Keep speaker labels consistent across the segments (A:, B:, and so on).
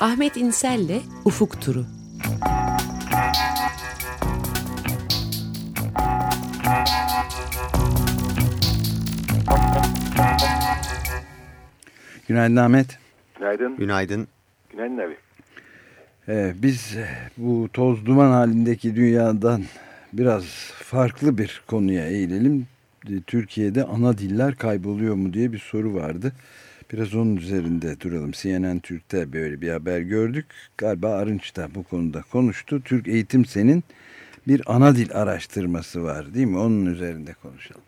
A: Ahmet İnsel'le Ufuk Turu.
B: Günaydın Ahmet.
C: Günaydın.
D: Günaydın.
C: Günaydın abi.
B: Ee, biz bu toz duman halindeki dünyadan biraz farklı bir konuya eğilelim. Türkiye'de ana diller kayboluyor mu diye bir soru vardı. Biraz onun üzerinde duralım. CNN Türk'te böyle bir haber gördük. Galiba Arınç da bu konuda konuştu. Türk Eğitim Sen'in bir ana dil araştırması var değil mi? Onun üzerinde konuşalım.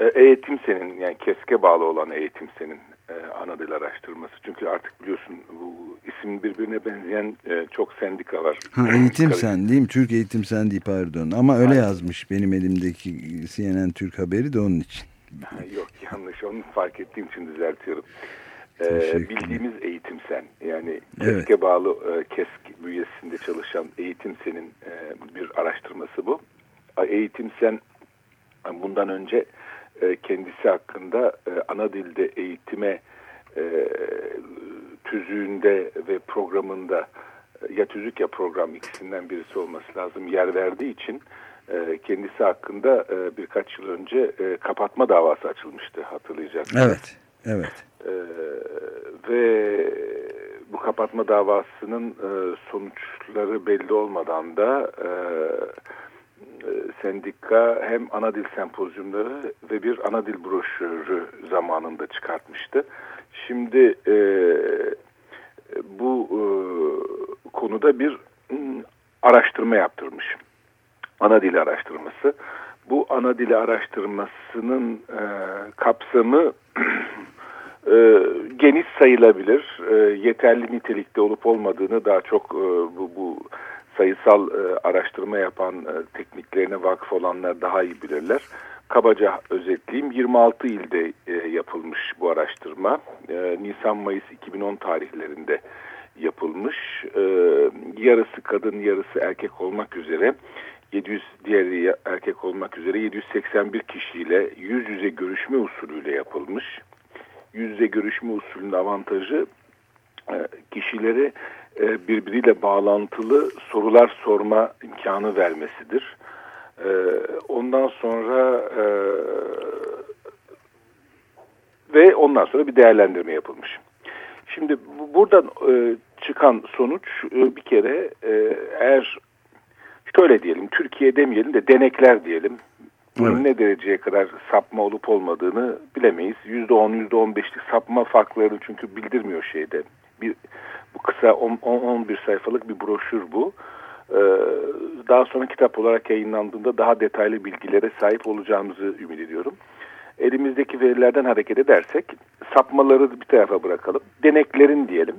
C: E, eğitim senin yani keske bağlı olan eğitim senin e, ana dil araştırması. Çünkü artık biliyorsun bu isim birbirine benzeyen e, çok sendika var.
B: Ha, eğitim sen değil mi? Türk Eğitim Sen değil pardon. Ama öyle Aynen. yazmış benim elimdeki CNN Türk haberi de onun için.
C: Yok yanlış onu fark ettiğim için düzeltiyorum. Ee, bildiğimiz eğitim sen yani evet. KESK'e bağlı e, KESK bünyesinde çalışan eğitim senin e, bir araştırması bu. Eğitim sen bundan önce e, kendisi hakkında e, ana dilde eğitime e, tüzüğünde ve programında e, ya tüzük ya program ikisinden birisi olması lazım yer verdiği için e, kendisi hakkında e, birkaç yıl önce e, kapatma davası açılmıştı hatırlayacaksınız.
B: Evet, evet.
C: E, ve bu kapatma davasının e, sonuçları belli olmadan da e, e, sendika hem ana dil sempozyumları ve bir ana dil broşürü zamanında çıkartmıştı. Şimdi e, bu e, konuda bir araştırma yaptırmış. Ana dil araştırması. Bu ana dili araştırmasının e, kapsamı e, geniş sayılabilir. E, yeterli nitelikte olup olmadığını daha çok e, bu, bu sayısal e, araştırma yapan e, tekniklerine vakıf olanlar daha iyi bilirler. Kabaca özetleyeyim 26 ilde e, yapılmış bu araştırma. E, Nisan-Mayıs 2010 tarihlerinde yapılmış. E, yarısı kadın yarısı erkek olmak üzere 700 diğeri erkek olmak üzere 781 kişiyle yüz yüze görüşme usulüyle yapılmış. Yüz yüze görüşme usulünün avantajı e, kişileri e, birbiriyle bağlantılı sorular sorma imkanı vermesidir. E, ondan sonra e, ve ondan sonra bir değerlendirme yapılmış. Şimdi buradan çıkan sonuç bir kere eğer şöyle diyelim Türkiye demeyelim de denekler diyelim. Bunun evet. ne dereceye kadar sapma olup olmadığını bilemeyiz. %10, %15'lik sapma farklarını çünkü bildirmiyor şeyde. Bir bu kısa 10-11 sayfalık bir broşür bu. Ee, daha sonra kitap olarak yayınlandığında daha detaylı bilgilere sahip olacağımızı ümit ediyorum. Elimizdeki verilerden hareket edersek sapmaları bir tarafa bırakalım. Deneklerin diyelim.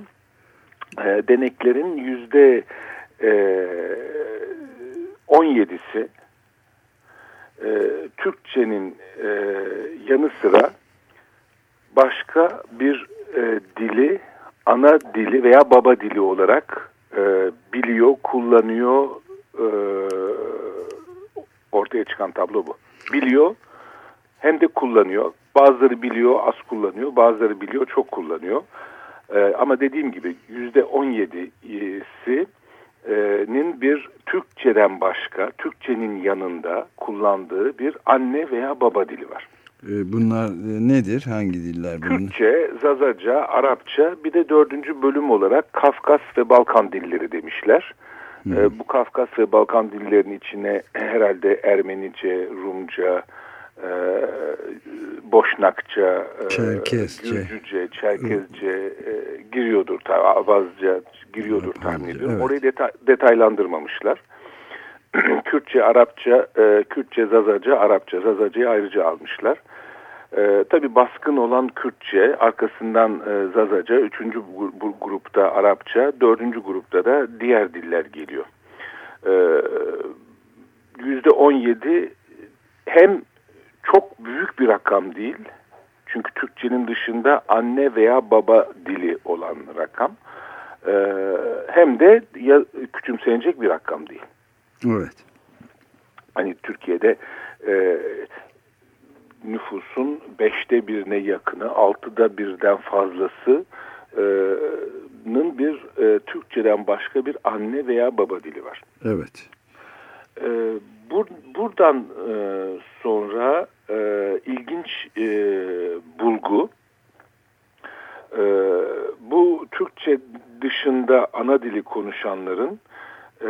C: Ee, deneklerin yüzde e, 17'si e, Türkçenin e, yanı sıra başka bir e, dili ana dili veya baba dili olarak e, biliyor, kullanıyor, e, ortaya çıkan tablo bu. Biliyor hem de kullanıyor. Bazıları biliyor, az kullanıyor. Bazıları biliyor, çok kullanıyor. E, ama dediğim gibi yüzde on yedisi'nin bir Türkçeden başka, Türkçenin yanında kullandığı bir anne veya baba dili var.
B: Bunlar nedir? Hangi diller
C: bunlar? Türkçe, Zazaca, Arapça bir de dördüncü bölüm olarak Kafkas ve Balkan dilleri demişler. Hmm. Bu Kafkas ve Balkan dillerinin içine herhalde Ermenice, Rumca, e, Boşnakça,
B: e, Çerkezce,
C: Gürcüce, Çerkezce e, giriyordur, Avazca giriyordur tahmin ediyorum. Evet. Orayı deta detaylandırmamışlar. Kürtçe, Arapça, e, Kürtçe, Zazaca, Arapça, Zazaca'yı ayrıca almışlar. E, tabii baskın olan Kürtçe, arkasından e, Zazaca, üçüncü grupta Arapça, dördüncü grupta da diğer diller geliyor. E, yüzde on yedi hem çok büyük bir rakam değil, çünkü Türkçenin dışında anne veya baba dili olan rakam, e, hem de ya, küçümsenecek bir rakam değil.
B: Evet.
C: Hani Türkiye'de e, nüfusun beşte birine yakını, altıda birden fazlası e, Anadolu'nun bir e, Türkçeden başka bir anne veya baba dili var.
B: Evet.
C: E, bur, buradan e, sonra e, ilginç e, bulgu e, bu Türkçe dışında ana dili konuşanların e,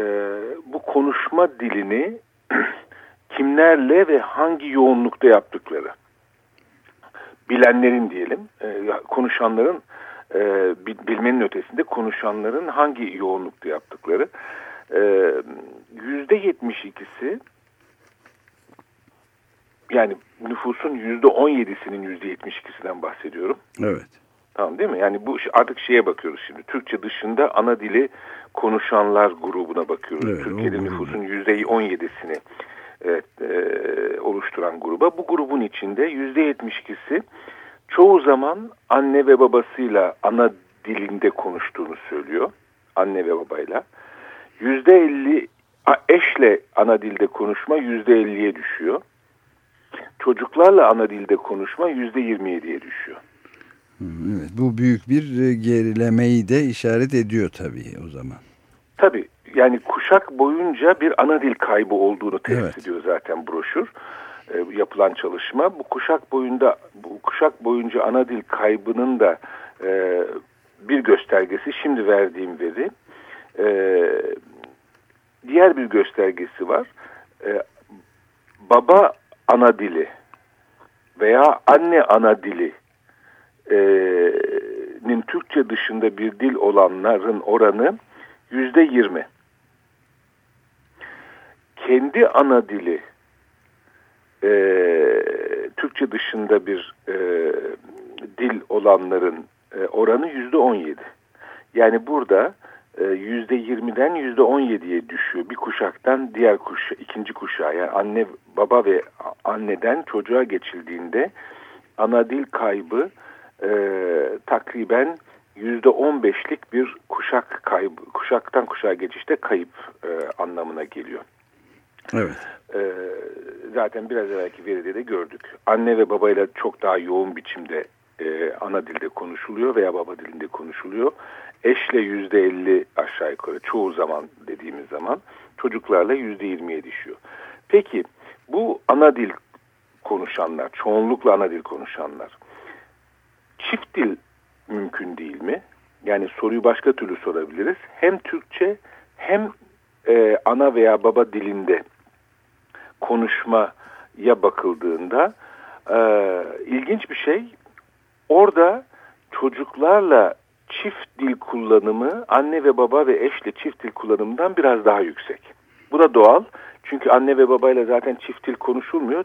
C: bu konuşma dilini kimlerle ve hangi yoğunlukta yaptıkları bilenlerin diyelim e, konuşanların e, bilmenin ötesinde konuşanların hangi yoğunlukta yaptıkları e, yüzde yetmiş ikisi yani nüfusun yüzde on yedisinin yüzde yetmiş ikisinden bahsediyorum.
B: Evet.
C: Tamam değil mi? Yani bu artık şeye bakıyoruz şimdi. Türkçe dışında ana dili konuşanlar grubuna bakıyoruz. Evet, Türkiye'de nüfusun yüzde on yedisini evet, e, oluşturan gruba. Bu grubun içinde yüzde yetmiş ikisi çoğu zaman anne ve babasıyla ana dilinde konuştuğunu söylüyor. Anne ve babayla. Yüzde elli eşle ana dilde konuşma yüzde elliye düşüyor. Çocuklarla ana dilde konuşma yüzde yirmi yediye düşüyor.
B: Evet, bu büyük bir e, gerilemeyi de işaret ediyor tabii o zaman.
C: Tabii yani kuşak boyunca bir ana dil kaybı olduğunu tespit evet. ediyor zaten broşür e, yapılan çalışma. Bu kuşak boyunda bu kuşak boyunca ana dil kaybının da e, bir göstergesi şimdi verdiğim veri. E, diğer bir göstergesi var. E, baba ana dili veya anne ana dili nin Türkçe dışında bir dil olanların oranı yüzde yirmi. Kendi ana dili e, Türkçe dışında bir e, dil olanların e, oranı yüzde on yedi. Yani burada yüzde yirmiden yüzde on yediye düşüyor. Bir kuşaktan diğer kuşa, ikinci kuşağa yani anne baba ve anneden çocuğa geçildiğinde ana dil kaybı e, takriben yüzde on beşlik bir kuşak kaybı, kuşaktan kuşağa geçişte kayıp e, anlamına geliyor.
B: Evet.
C: E, zaten biraz evvelki veride de gördük. Anne ve babayla çok daha yoğun biçimde e, ana dilde konuşuluyor veya baba dilinde konuşuluyor. Eşle yüzde elli aşağı yukarı çoğu zaman dediğimiz zaman çocuklarla yüzde yirmiye düşüyor. Peki bu ana dil konuşanlar, çoğunlukla ana dil konuşanlar çift dil mümkün değil mi? Yani soruyu başka türlü sorabiliriz. Hem Türkçe hem e, ana veya baba dilinde konuşmaya bakıldığında e, ilginç bir şey. Orada çocuklarla çift dil kullanımı anne ve baba ve eşle çift dil kullanımından biraz daha yüksek. Bu da doğal. Çünkü anne ve babayla zaten çift dil konuşulmuyor.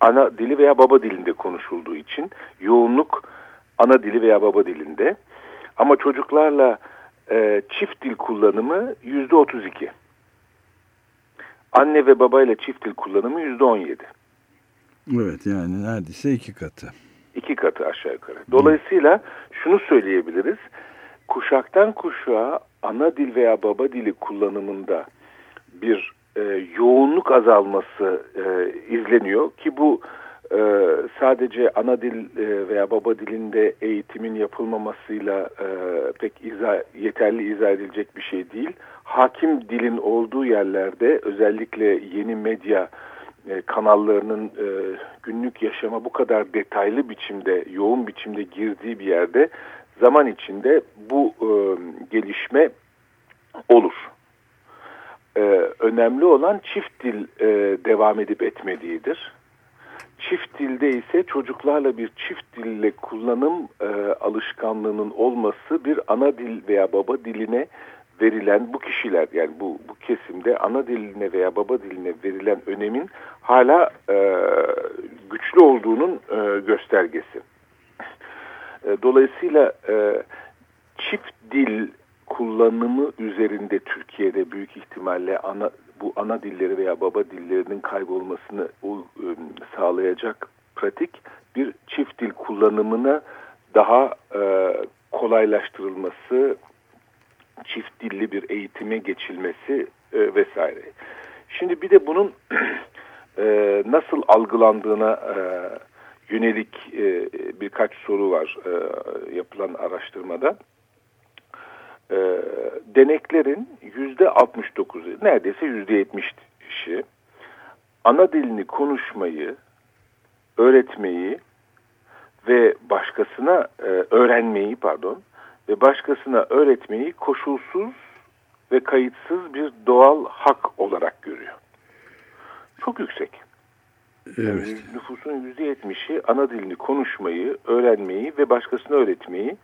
C: Ana dili veya baba dilinde konuşulduğu için yoğunluk ana dili veya baba dilinde. Ama çocuklarla e, çift dil kullanımı yüzde otuz iki. Anne ve babayla çift dil kullanımı yüzde on yedi.
B: Evet yani neredeyse iki katı.
C: İki katı aşağı yukarı. Dolayısıyla şunu söyleyebiliriz. Kuşaktan kuşağa ana dil veya baba dili kullanımında bir e, yoğunluk azalması e, izleniyor ki bu e, sadece ana dil e, veya baba dilinde eğitimin yapılmamasıyla e, pek izah, yeterli izah edilecek bir şey değil. Hakim dilin olduğu yerlerde özellikle yeni medya e, kanallarının günlük yaşama bu kadar detaylı biçimde, yoğun biçimde girdiği bir yerde zaman içinde bu gelişme olur. Ee, önemli olan çift dil devam edip etmediğidir. Çift dilde ise çocuklarla bir çift dille kullanım e, alışkanlığının olması bir ana dil veya baba diline verilen bu kişiler yani bu, bu kesimde ana diline veya baba diline verilen önemin hala e, güçlü olduğunun e, göstergesi. E, dolayısıyla e, çift dil kullanımı üzerinde Türkiye'de büyük ihtimalle ana bu ana dilleri veya baba dillerinin kaybolmasını ıı, sağlayacak pratik bir çift dil kullanımına daha kolaylaştırılması, çift dilli bir eğitime geçilmesi vesaire. Şimdi bir de bunun nasıl algılandığına e, yönelik birkaç soru var yapılan araştırmada. Deneklerin yüzde 69'u neredeyse yüzde 70'i ana dilini konuşmayı, öğretmeyi ve başkasına e, öğrenmeyi pardon ve başkasına öğretmeyi koşulsuz ve kayıtsız bir doğal hak olarak görüyor. Çok yüksek. Evet. Yani nüfusun yüzde yetmişi ana dilini konuşmayı, öğrenmeyi ve başkasına öğretmeyi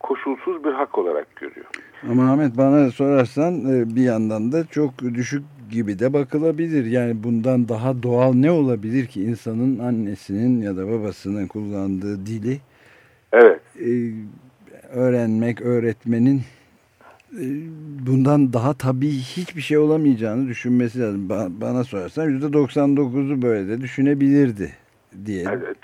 C: koşulsuz bir hak olarak görüyor.
B: Ama Ahmet bana sorarsan e, bir yandan da çok düşük gibi de bakılabilir. Yani bundan daha doğal ne olabilir ki insanın annesinin ya da babasının kullandığı dili
C: evet.
B: E, öğrenmek, öğretmenin e, bundan daha tabii hiçbir şey olamayacağını düşünmesi lazım. Bana sorarsan %99'u böyle de düşünebilirdi diye.
C: Evet,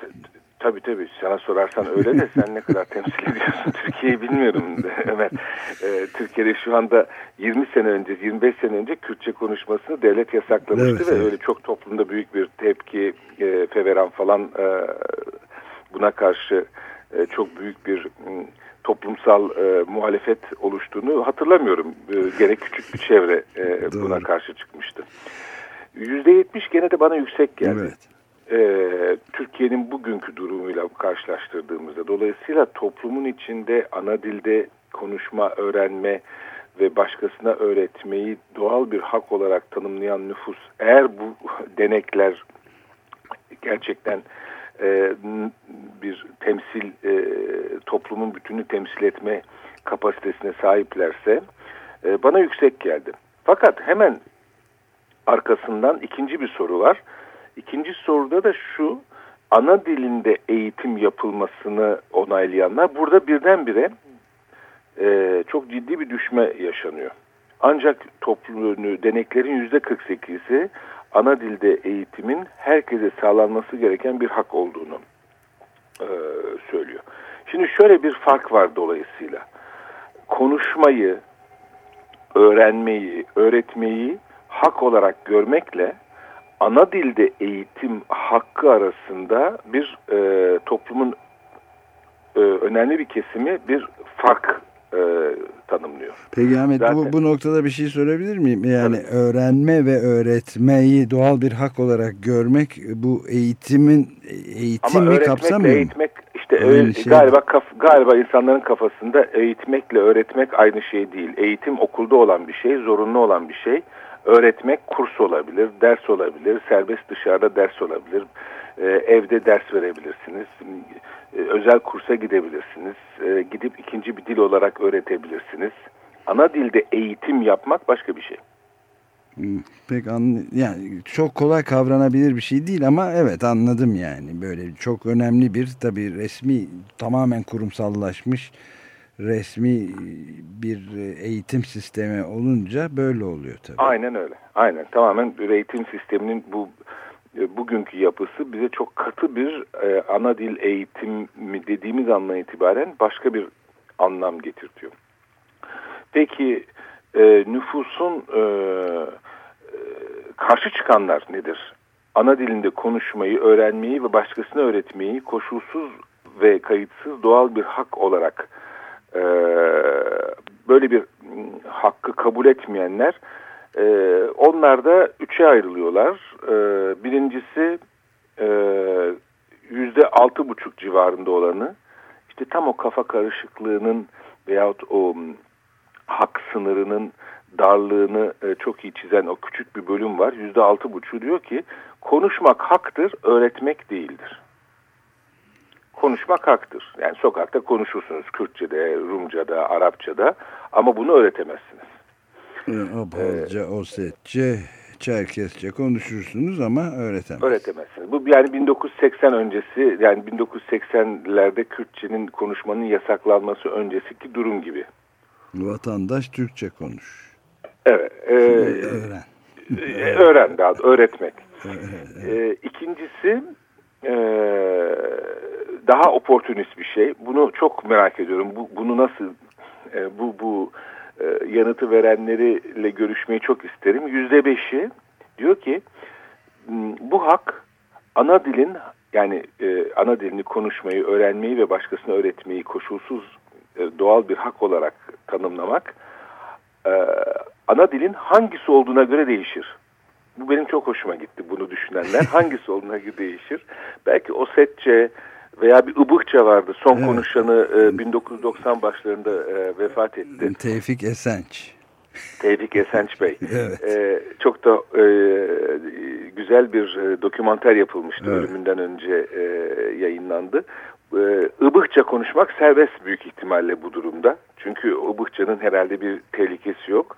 C: Tabii tabii sana sorarsan öyle de sen ne kadar temsil ediyorsun Türkiye'yi bilmiyorum Ömer. Ee, Türkiye'de şu anda 20 sene önce 25 sene önce Kürtçe konuşmasını devlet yasaklamıştı evet, ve evet. öyle çok toplumda büyük bir tepki e, feveran falan e, buna karşı e, çok büyük bir m, toplumsal e, muhalefet oluştuğunu hatırlamıyorum. E, gerek küçük bir çevre e, buna karşı çıkmıştı. %70 gene de bana yüksek geldi. Evet e, Türkiye'nin bugünkü durumuyla karşılaştırdığımızda dolayısıyla toplumun içinde ana dilde konuşma, öğrenme ve başkasına öğretmeyi doğal bir hak olarak tanımlayan nüfus eğer bu denekler gerçekten e, bir temsil e, toplumun bütünü temsil etme kapasitesine sahiplerse e, bana yüksek geldi. Fakat hemen arkasından ikinci bir soru var. İkinci soruda da şu, ana dilinde eğitim yapılmasını onaylayanlar burada birdenbire e, çok ciddi bir düşme yaşanıyor. Ancak topluluğunu deneklerin yüzde 48'i ana dilde eğitimin herkese sağlanması gereken bir hak olduğunu e, söylüyor. Şimdi şöyle bir fark var dolayısıyla. Konuşmayı, öğrenmeyi, öğretmeyi hak olarak görmekle ana dilde eğitim hakkı arasında bir e, toplumun e, önemli bir kesimi bir fark e, tanımlıyor.
B: Peki Ahmet Zaten, bu, bu noktada bir şey sorabilir miyim? Yani tabii. öğrenme ve öğretmeyi doğal bir hak olarak görmek bu eğitimin eğitimi kapsamıyor
C: eğitmek işte öyle, şey. galiba kaf, galiba insanların kafasında eğitmekle öğretmek aynı şey değil. Eğitim okulda olan bir şey, zorunlu olan bir şey öğretmek kurs olabilir, ders olabilir, serbest dışarıda ders olabilir, e, evde ders verebilirsiniz, e, özel kursa gidebilirsiniz, e, gidip ikinci bir dil olarak öğretebilirsiniz. Ana dilde eğitim yapmak başka bir şey.
B: Hmm, pek an yani çok kolay kavranabilir bir şey değil ama evet anladım yani böyle çok önemli bir tabii resmi tamamen kurumsallaşmış resmi bir eğitim sistemi olunca böyle oluyor tabii.
C: Aynen öyle. Aynen. Tamamen bir eğitim sisteminin bu e, bugünkü yapısı bize çok katı bir e, ana dil eğitimi dediğimiz andan itibaren başka bir anlam getirtiyor. Peki e, nüfusun e, e, karşı çıkanlar nedir? Ana dilinde konuşmayı, öğrenmeyi ve başkasına öğretmeyi koşulsuz ve kayıtsız doğal bir hak olarak e, böyle bir hakkı kabul etmeyenler e, onlar da üçe ayrılıyorlar. E, birincisi yüzde altı buçuk civarında olanı işte tam o kafa karışıklığının veyahut o hak sınırının darlığını e, çok iyi çizen o küçük bir bölüm var. Yüzde altı buçuk diyor ki konuşmak haktır, öğretmek değildir konuşmak haktır. Yani sokakta konuşursunuz Kürtçe'de, Rumca'da, Arapça'da ama bunu öğretemezsiniz.
B: Abalca, ee, Osetçe, Çerkesçe konuşursunuz ama öğretemezsiniz.
C: Öğretemezsiniz. Bu yani 1980 öncesi yani 1980'lerde Kürtçenin konuşmanın yasaklanması öncesiki durum gibi.
B: Vatandaş Türkçe konuş.
C: Evet. E, öğren. E, öğren daha öğretmek. E, ikincisi e, daha oportunist bir şey. Bunu çok merak ediyorum. Bu, bunu nasıl e, bu bu e, yanıtı verenleriyle görüşmeyi çok isterim. Yüzde beşi diyor ki hmm, bu hak ana dilin yani e, ana dilini konuşmayı, öğrenmeyi ve başkasına öğretmeyi koşulsuz e, doğal bir hak olarak tanımlamak e, ana dilin hangisi olduğuna göre değişir. Bu benim çok hoşuma gitti bunu düşünenler. hangisi olduğuna göre değişir. Belki Osetçe veya bir Ibıkça vardı. Son evet. konuşanı e, 1990 başlarında e, vefat etti.
B: Tevfik Esenç.
C: Tevfik Esenç Bey. evet. e, çok da e, güzel bir e, dokümanter yapılmıştı evet. ölümünden önce e, yayınlandı. E, Ibıkça konuşmak serbest büyük ihtimalle bu durumda. Çünkü Ibıkça'nın herhalde bir tehlikesi yok.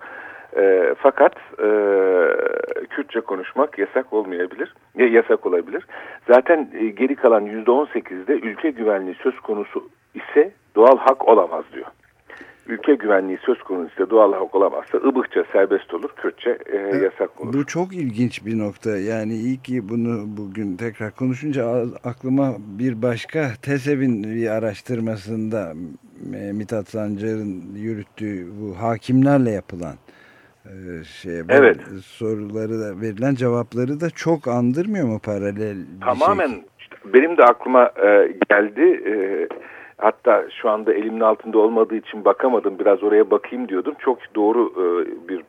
C: E, fakat e, Kürtçe konuşmak yasak olmayabilir, e, yasak olabilir. Zaten e, geri kalan %18'de ülke güvenliği söz konusu ise doğal hak olamaz diyor ülke güvenliği söz konusu ise doğal hak olamazsa ıbıkça serbest olur, Kürtçe e, yasak olur.
B: Bu çok ilginç bir nokta. Yani iyi ki bunu bugün tekrar konuşunca aklıma bir başka TESEV'in bir araştırmasında Mithat Sancar'ın yürüttüğü bu hakimlerle yapılan şey, evet. soruları da verilen cevapları da çok andırmıyor mu paralel?
C: Tamamen şey? işte benim de aklıma e, geldi. E, Hatta şu anda elimin altında olmadığı için bakamadım. Biraz oraya bakayım diyordum. Çok doğru e, bir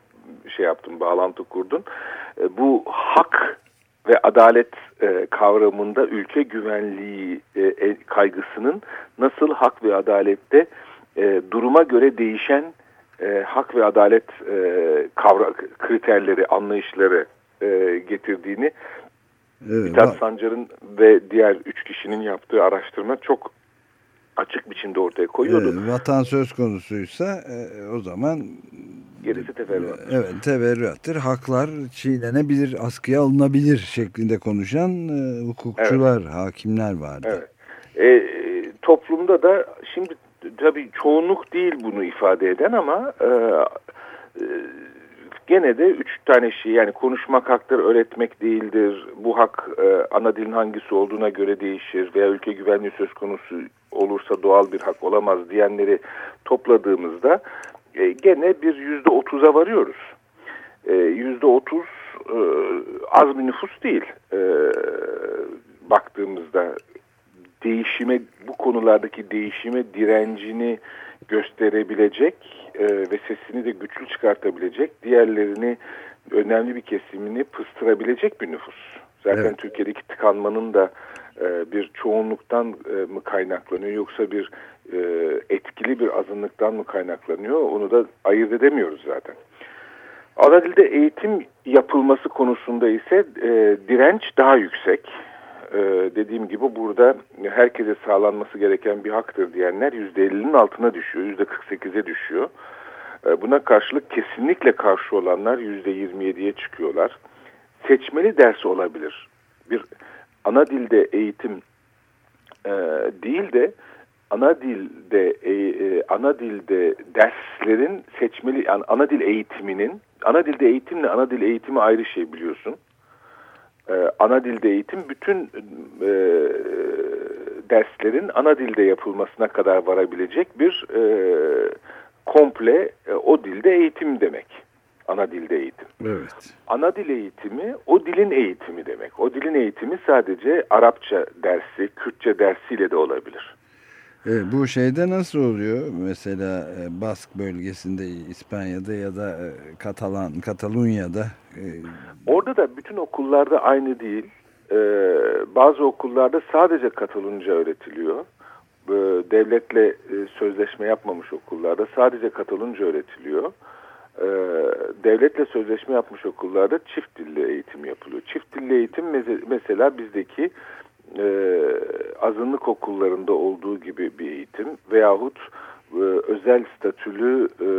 C: şey yaptım, bağlantı kurdun. E, bu hak ve adalet e, kavramında ülke güvenliği kaygısının nasıl hak ve adalette duruma göre değişen hak ve adalet kavra kriterleri, anlayışları getirdiğini Evet, Mithat Sancar'ın ve diğer üç kişinin yaptığı araştırma çok açık biçimde ortaya koyuyordu.
B: Evet, vatan söz konusuysa e, o zaman
C: gerisi teferruat.
B: Evet teferruattır. Haklar çiğnenebilir, askıya alınabilir şeklinde konuşan e, hukukçular, evet. hakimler vardı.
C: Evet. E, toplumda da şimdi tabii çoğunluk değil bunu ifade eden ama e, e, gene de üç tane şey yani konuşmak haktır, öğretmek değildir. Bu hak e, ana dilin hangisi olduğuna göre değişir veya ülke güvenliği söz konusu olursa doğal bir hak olamaz diyenleri topladığımızda e, gene bir yüzde otuza varıyoruz. E, yüzde otuz e, az bir nüfus değil. E, baktığımızda değişime bu konulardaki değişime direncini gösterebilecek e, ve sesini de güçlü çıkartabilecek diğerlerini önemli bir kesimini pıstırabilecek bir nüfus. Zaten evet. Türkiye'deki tıkanmanın da e, bir çoğunluktan e, mı kaynaklanıyor yoksa bir e, etkili bir azınlıktan mı kaynaklanıyor onu da ayırt edemiyoruz zaten. Ana dilde eğitim yapılması konusunda ise direnç daha yüksek. Dediğim gibi burada herkese sağlanması gereken bir haktır diyenler %50'nin altına düşüyor, %48'e düşüyor. buna karşılık kesinlikle karşı olanlar %27'ye çıkıyorlar. Seçmeli ders olabilir. Bir ana dilde eğitim e, değil de ana dilde e, e, ana dilde derslerin seçmeli yani ana dil eğitiminin ana dilde eğitimle ana dil eğitimi ayrı şey biliyorsun. E, ana dilde eğitim bütün e, derslerin ana dilde yapılmasına kadar varabilecek bir e, komple e, o dilde eğitim demek ana dilde eğitim.
B: Evet.
C: Ana dil eğitimi o dilin eğitimi demek. O dilin eğitimi sadece Arapça dersi, Kürtçe dersiyle de olabilir.
B: Evet, bu şeyde nasıl oluyor? Mesela e, Bask bölgesinde İspanya'da ya da e, Katalan, Katalunya'da. E...
C: Orada da bütün okullarda aynı değil. Bazı okullarda sadece Katalunca öğretiliyor. Devletle e, sözleşme yapmamış okullarda sadece Katalunca öğretiliyor e, devletle sözleşme yapmış okullarda çift dilli eğitim yapılıyor. Çift dilli eğitim mesela bizdeki e, azınlık okullarında olduğu gibi bir eğitim veyahut e, özel statülü e,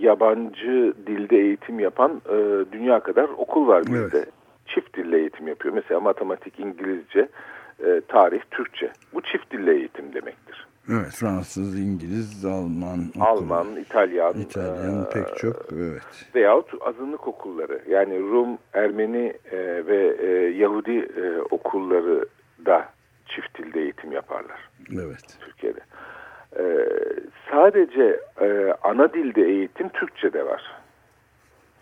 C: yabancı dilde eğitim yapan e, dünya kadar okul var bizde. Evet. Çift dille eğitim yapıyor. Mesela matematik, İngilizce, e, tarih, Türkçe. Bu çift dille eğitim demektir.
B: Evet Fransız, İngiliz, Alman.
C: Alman, okul. İtalyan.
B: İtalyan e, pek çok evet.
C: Veyahut azınlık okulları yani Rum, Ermeni e, ve e, Yahudi e, okulları da çift dilde eğitim yaparlar.
B: Evet.
C: Türkiye'de. E, sadece e, ana dilde eğitim Türkçe'de var.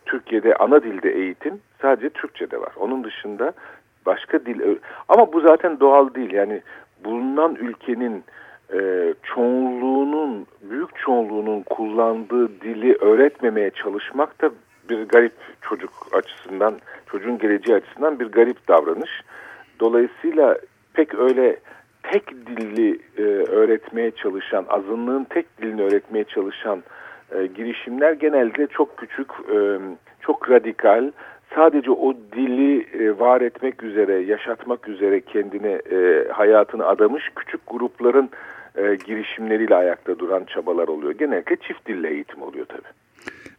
C: Türkiye'de ana dilde eğitim sadece Türkçe'de var. Onun dışında başka dil ama bu zaten doğal değil. Yani bulunan ülkenin e, çoğunluğunun, büyük çoğunluğunun kullandığı dili öğretmemeye çalışmak da bir garip çocuk açısından, çocuğun geleceği açısından bir garip davranış. Dolayısıyla pek öyle tek dilli e, öğretmeye çalışan, azınlığın tek dilini öğretmeye çalışan e, girişimler genelde çok küçük, e, çok radikal, sadece o dili e, var etmek üzere, yaşatmak üzere kendine e, hayatını adamış küçük grupların e, girişimleriyle ayakta duran çabalar oluyor. Genellikle çift dille eğitim oluyor tabii.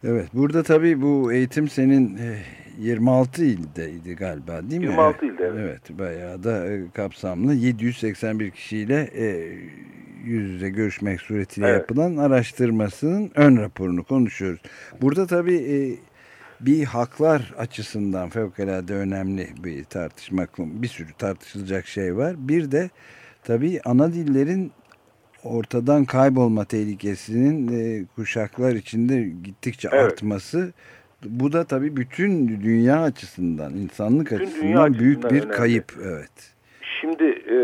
B: Evet burada tabii bu eğitim senin e, 26 ildeydi galiba değil mi?
C: 26 ilde evet.
B: Evet bayağı da e, kapsamlı 781 kişiyle e, yüz yüze görüşmek suretiyle
C: Evet.
B: yapılan araştırmasının ön raporunu konuşuyoruz. Burada tabii e, bir haklar açısından fevkalade önemli bir tartışma, bir sürü tartışılacak şey var. Bir de tabii ana dillerin ortadan kaybolma tehlikesinin e, kuşaklar içinde gittikçe
C: Evet.
B: artması. Bu da tabii bütün dünya açısından, insanlık
C: Bütün
B: açısından büyük
C: açısından
B: bir
C: önemli.
B: kayıp. Evet.
C: Şimdi e,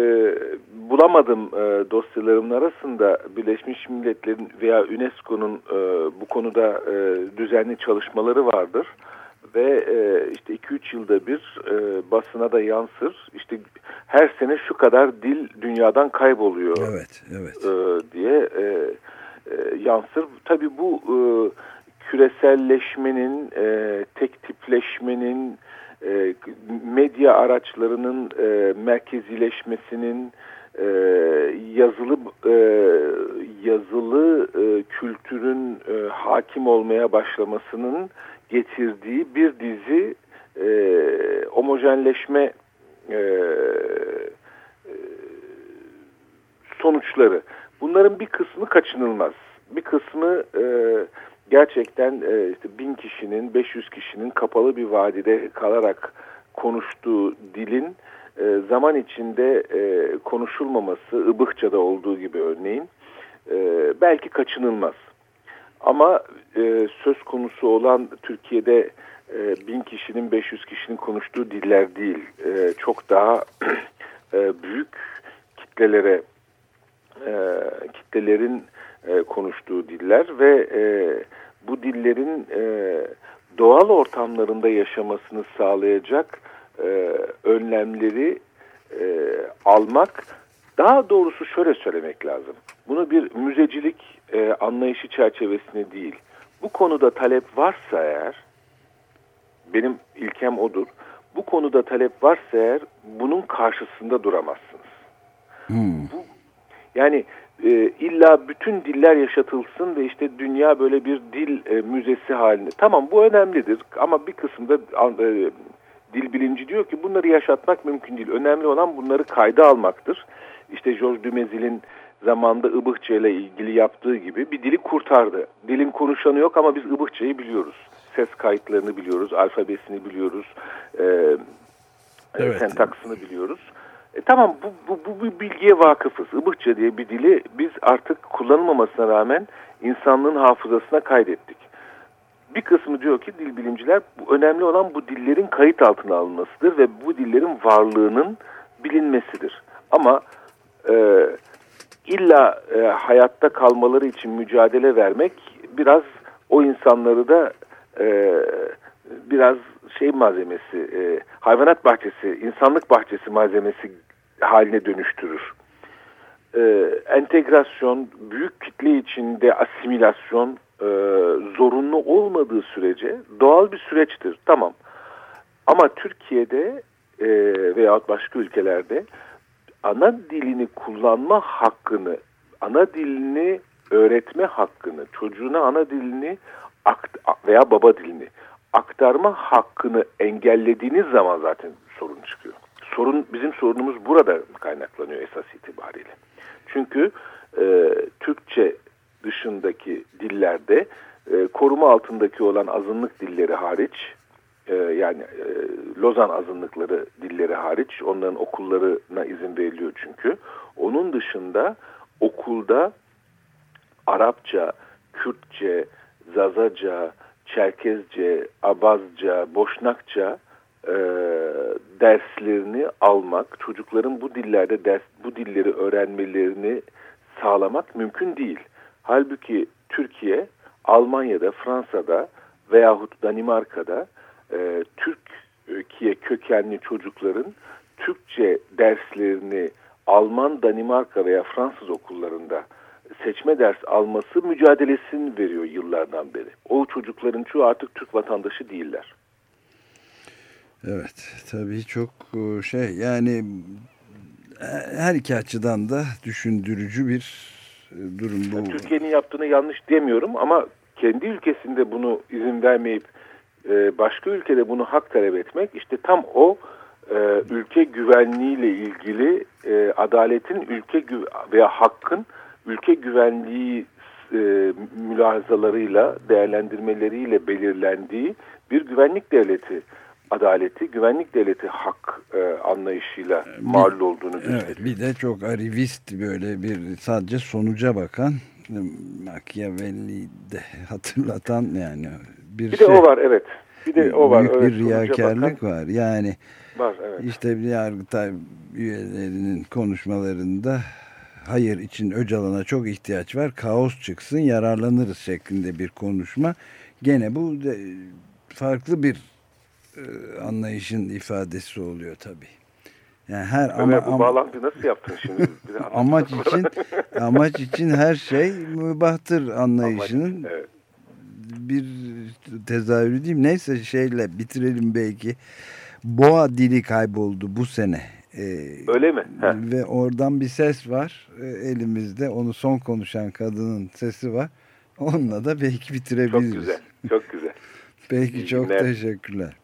C: bulamadım e, dosyalarımın arasında Birleşmiş Milletler'in veya UNESCO'nun e, bu konuda e, düzenli çalışmaları vardır. Ve e, işte 2-3 yılda bir e, basına da yansır. İşte her sene şu kadar dil dünyadan kayboluyor
B: Evet, evet.
C: e, diye e, e, yansır. Tabii bu e, küreselleşmenin, e, tek tipleşmenin, e, medya araçlarının e, merkezileşmesinin, e, yazılı e, yazılı e, kültürün e, hakim olmaya başlamasının getirdiği bir dizi e, homojenleşme e, e, sonuçları. Bunların bir kısmı kaçınılmaz. Bir kısmı e, gerçekten e, işte bin kişinin, 500 kişinin kapalı bir vadide kalarak konuştuğu dilin e, zaman içinde e, konuşulmaması, Ibıkça'da olduğu gibi örneğin, e, belki kaçınılmaz. Ama e, söz konusu olan Türkiye'de e, bin kişinin 500 kişinin konuştuğu diller değil. E, çok daha e, büyük kitlelere e, kitlelerin e, konuştuğu diller ve e, bu dillerin e, doğal ortamlarında yaşamasını sağlayacak e, önlemleri e, almak daha doğrusu şöyle söylemek lazım. Bunu bir müzecilik e, anlayışı çerçevesinde değil. Bu konuda talep varsa eğer, benim ilkem odur. Bu konuda talep varsa eğer bunun karşısında duramazsınız.
B: Hmm.
C: Bu, yani e, illa bütün diller yaşatılsın ve işte dünya böyle bir dil e, müzesi halinde. Tamam bu önemlidir ama bir kısımda e, dil bilimci diyor ki bunları yaşatmak mümkün değil. Önemli olan bunları kayda almaktır. İşte Georges Dumézil'in zamanda Ibıkça ile ilgili yaptığı gibi bir dili kurtardı. Dilin konuşanı yok ama biz Ibıkça'yı biliyoruz. Ses kayıtlarını biliyoruz, alfabesini biliyoruz, e,
B: Evet.
C: sentaksını biliyoruz. E, tamam bu, bu, bu, bu bilgiye vakıfız. Ibıkça diye bir dili biz artık kullanılmamasına rağmen insanlığın hafızasına kaydettik. Bir kısmı diyor ki dil bilimciler bu önemli olan bu dillerin kayıt altına alınmasıdır ve bu dillerin varlığının bilinmesidir. Ama e, illa e, hayatta kalmaları için mücadele vermek biraz o insanları da e, biraz şey malzemesi, e, hayvanat bahçesi, insanlık bahçesi malzemesi haline dönüştürür. E, entegrasyon, büyük kitle içinde asimilasyon e, zorunlu olmadığı sürece doğal bir süreçtir. Tamam. Ama Türkiye'de e, veyahut başka ülkelerde ana dilini kullanma hakkını, ana dilini öğretme hakkını, çocuğuna ana dilini veya baba dilini aktarma hakkını engellediğiniz zaman zaten sorun çıkıyor. Sorun bizim sorunumuz burada kaynaklanıyor esas itibariyle. Çünkü e, Türkçe dışındaki dillerde e, koruma altındaki olan azınlık dilleri hariç e, yani e, Lozan azınlıkları dilleri hariç onların okullarına izin veriliyor çünkü. Onun dışında okulda Arapça, Kürtçe, Zazaca, Çerkezce, Abazca, Boşnakça e, derslerini almak, çocukların bu dillerde ders, bu dilleri öğrenmelerini sağlamak mümkün değil. Halbuki Türkiye, Almanya'da, Fransa'da veyahut Danimarka'da e, Türkiye kökenli çocukların Türkçe derslerini Alman, Danimarka veya Fransız okullarında seçme ders alması mücadelesini veriyor yıllardan beri. O çocukların çoğu artık Türk vatandaşı değiller.
B: Evet tabii çok e, şey yani her iki açıdan da düşündürücü bir e, durum bu.
C: Türkiye'nin yaptığını yanlış demiyorum ama kendi ülkesinde bunu izin vermeyip e, başka ülkede bunu hak talep etmek işte tam o ülke güvenliğiyle ilgili adaletin ülke veya hakkın ülke güvenliği mülahazalarıyla değerlendirmeleriyle belirlendiği bir güvenlik devleti adaleti, güvenlik devleti hak e, anlayışıyla bir, mal olduğunu gösteriyor.
B: Evet, bir de çok arivist böyle bir sadece sonuca bakan Machiavelli de hatırlatan yani
C: bir, bir şey, de o var evet. Bir de o var.
B: Büyük evet, bir riyakarlık bakan, var. Yani
C: var, evet.
B: işte bir Yargıtay üyelerinin konuşmalarında hayır için Öcalan'a çok ihtiyaç var. Kaos çıksın yararlanırız şeklinde bir konuşma. Gene bu de, farklı bir e, anlayışın ifadesi oluyor tabii.
C: Yani her ama, bu bağlantı nasıl yaptın şimdi?
B: amaç için amaç için her şey mübahtır anlayışının amaç, evet. bir tezahürü mi? Neyse şeyle bitirelim belki. Boğa dili kayboldu bu sene.
C: Ee, Öyle mi?
B: Heh. Ve oradan bir ses var e, elimizde. Onu son konuşan kadının sesi var. Onunla da belki bitirebiliriz.
C: Çok güzel. Çok güzel.
B: Peki İyi çok günler. teşekkürler.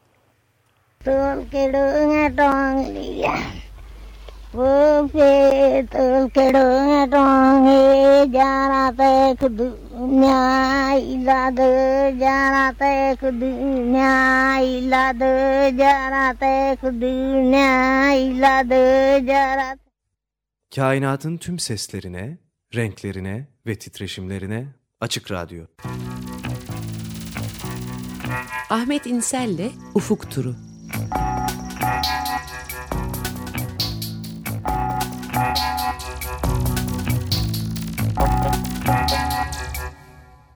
E: Kainatın tüm seslerine, renklerine ve titreşimlerine Açık Radyo.
A: Ahmet İnsel'le Ufuk Turu.